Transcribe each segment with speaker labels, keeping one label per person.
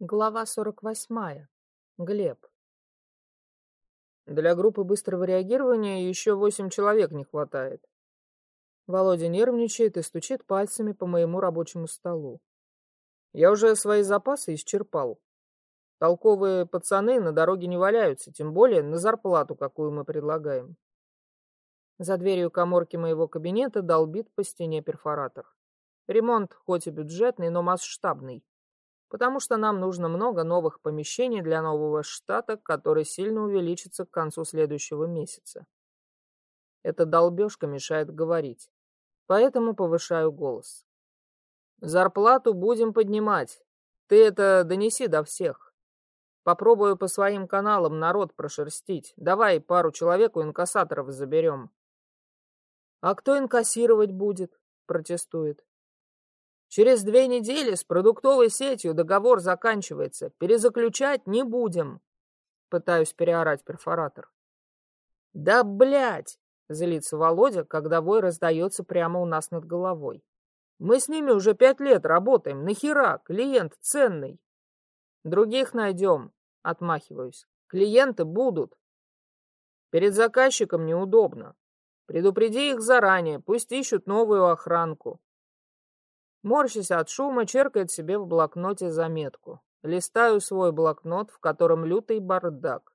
Speaker 1: Глава 48. Глеб. Для группы быстрого реагирования еще восемь человек не хватает. Володя нервничает и стучит пальцами по моему рабочему столу. Я уже свои запасы исчерпал. Толковые пацаны на дороге не валяются, тем более на зарплату, какую мы предлагаем. За дверью коморки моего кабинета долбит по стене перфоратор. Ремонт хоть и бюджетный, но масштабный потому что нам нужно много новых помещений для нового штата, который сильно увеличится к концу следующего месяца. Эта долбежка мешает говорить, поэтому повышаю голос. Зарплату будем поднимать. Ты это донеси до всех. Попробую по своим каналам народ прошерстить. Давай пару человек у инкассаторов заберем. А кто инкассировать будет? Протестует. Через две недели с продуктовой сетью договор заканчивается. Перезаключать не будем. Пытаюсь переорать перфоратор. Да, блядь! Злится Володя, когда вой раздается прямо у нас над головой. Мы с ними уже пять лет работаем. Нахера? Клиент ценный. Других найдем. Отмахиваюсь. Клиенты будут. Перед заказчиком неудобно. Предупреди их заранее, пусть ищут новую охранку. Морщась от шума, черкает себе в блокноте заметку. Листаю свой блокнот, в котором лютый бардак,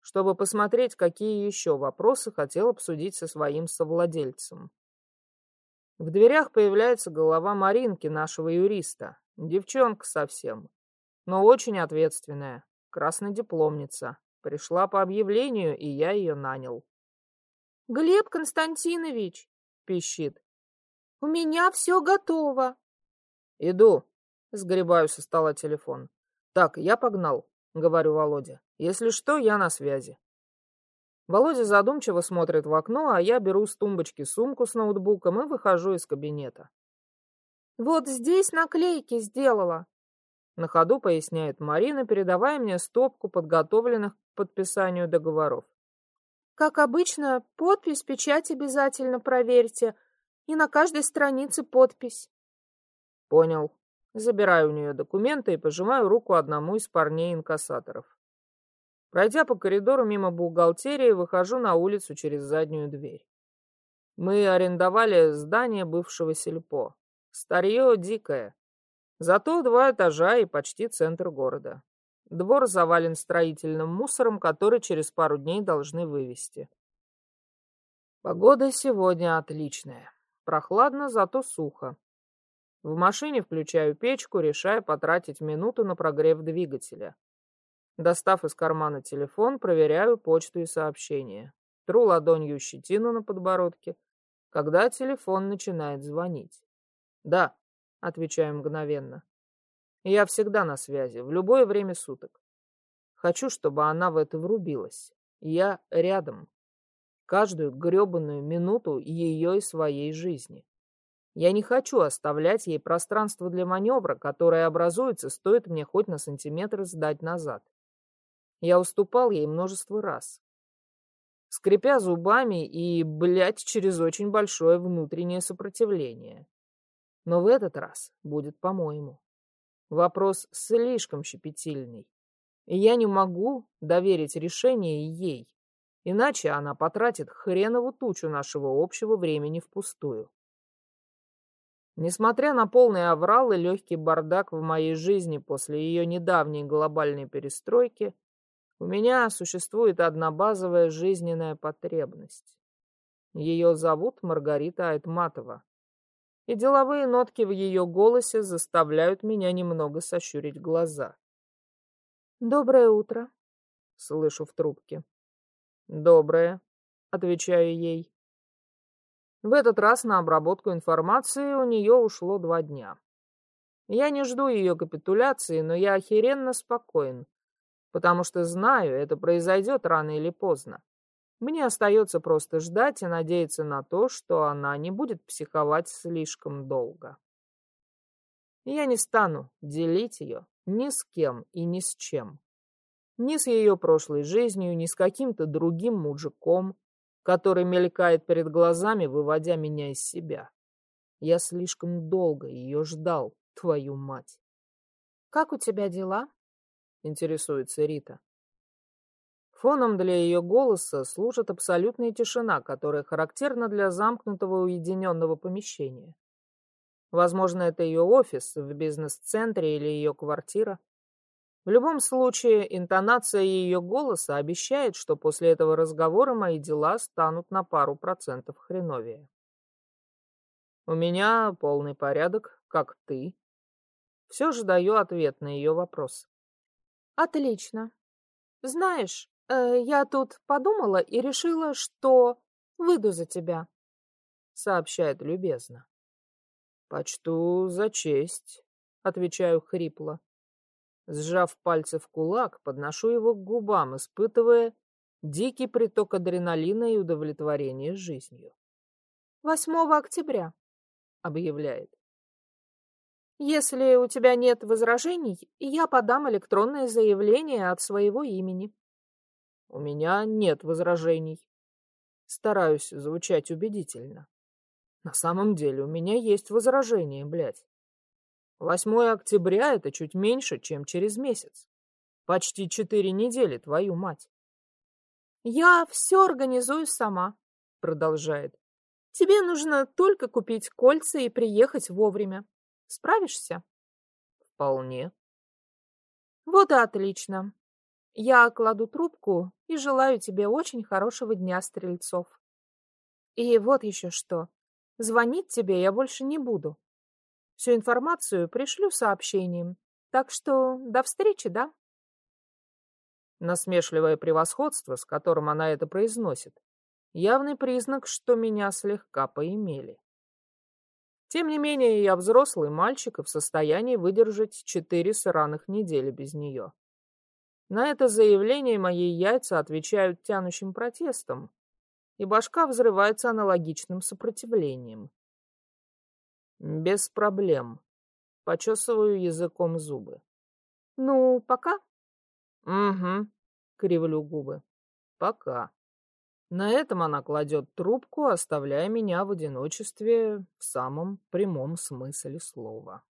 Speaker 1: чтобы посмотреть, какие еще вопросы хотел обсудить со своим совладельцем. В дверях появляется голова Маринки, нашего юриста. Девчонка совсем, но очень ответственная, краснодипломница. Пришла по объявлению, и я ее нанял.
Speaker 2: «Глеб Константинович!» — пищит. «У меня все готово!»
Speaker 1: «Иду», — сгребаю со стола телефон. «Так, я погнал», — говорю Володе. «Если что, я на связи». Володя задумчиво смотрит в окно, а я беру с тумбочки сумку с ноутбуком и выхожу из кабинета.
Speaker 2: «Вот здесь наклейки сделала», —
Speaker 1: на ходу поясняет Марина, передавая мне стопку подготовленных к подписанию договоров.
Speaker 2: «Как обычно, подпись, печать обязательно проверьте, и на каждой странице подпись».
Speaker 1: Понял. Забираю у нее документы и пожимаю руку одному из парней-инкассаторов. Пройдя по коридору мимо бухгалтерии, выхожу на улицу через заднюю дверь. Мы арендовали здание бывшего сельпо. Старье дикое. Зато два этажа и почти центр города. Двор завален строительным мусором, который через пару дней должны вывести. Погода сегодня отличная. Прохладно, зато сухо. В машине включаю печку, решая потратить минуту на прогрев двигателя. Достав из кармана телефон, проверяю почту и сообщения. Тру ладонью щетину на подбородке, когда телефон начинает звонить. «Да», — отвечаю мгновенно. «Я всегда на связи, в любое время суток. Хочу, чтобы она в это врубилась. Я рядом. Каждую гребаную минуту ее и своей жизни. Я не хочу оставлять ей пространство для маневра, которое образуется, стоит мне хоть на сантиметр сдать назад. Я уступал ей множество раз. Скрипя зубами и, блядь, через очень большое внутреннее сопротивление. Но в этот раз будет по-моему. Вопрос слишком щепетильный. И я не могу доверить решение ей, иначе она потратит хренову тучу нашего общего времени впустую. Несмотря на полный аврал и легкий бардак в моей жизни после ее недавней глобальной перестройки, у меня существует одна базовая жизненная потребность. Ее зовут Маргарита Айтматова. И деловые нотки в ее голосе заставляют меня немного сощурить глаза.
Speaker 2: «Доброе утро», —
Speaker 1: слышу в трубке. «Доброе», — отвечаю ей. В этот раз на обработку информации у нее ушло два дня. Я не жду ее капитуляции, но я охеренно спокоен, потому что знаю, это произойдет рано или поздно. Мне остается просто ждать и надеяться на то, что она не будет психовать слишком долго. Я не стану делить ее ни с кем и ни с чем. Ни с ее прошлой жизнью, ни с каким-то другим мужиком, который мелькает перед глазами, выводя меня из себя. Я слишком долго ее ждал, твою мать.
Speaker 2: «Как у тебя дела?»
Speaker 1: интересуется Рита. Фоном для ее голоса служит абсолютная тишина, которая характерна для замкнутого уединенного помещения. Возможно, это ее офис в бизнес-центре или ее квартира. В любом случае, интонация ее голоса обещает, что после этого разговора мои дела станут на пару процентов хреновее. У меня полный порядок, как ты. Все же даю ответ на ее вопрос.
Speaker 2: Отлично. Знаешь, э, я тут подумала и решила, что выйду за тебя,
Speaker 1: сообщает любезно. Почту за честь, отвечаю хрипло. Сжав пальцы в кулак, подношу его к губам, испытывая дикий приток адреналина и удовлетворения жизнью.
Speaker 2: 8 октября
Speaker 1: объявляет.
Speaker 2: Если у тебя нет возражений, я подам электронное заявление от своего имени.
Speaker 1: У меня нет возражений. Стараюсь звучать убедительно. На самом деле у меня есть возражение, блядь. 8 октября — это чуть меньше, чем через месяц. Почти четыре недели, твою мать.
Speaker 2: Я все организую сама, продолжает. Тебе нужно только купить кольца и приехать вовремя. Справишься?
Speaker 1: Вполне.
Speaker 2: Вот и отлично. Я кладу трубку и желаю тебе очень хорошего дня, Стрельцов. И вот еще что. Звонить тебе я больше не буду. Всю информацию пришлю сообщением. Так что до встречи, да?
Speaker 1: Насмешливое превосходство, с которым она это произносит, явный признак, что меня слегка поимели. Тем не менее, я взрослый мальчик и в состоянии выдержать четыре сраных недели без нее. На это заявление мои яйца отвечают тянущим протестом, и башка взрывается аналогичным сопротивлением. Без проблем. Почесываю языком зубы.
Speaker 2: Ну, пока?
Speaker 1: Угу. Кривлю губы. Пока. На этом она кладет трубку, оставляя меня в одиночестве в самом прямом смысле слова.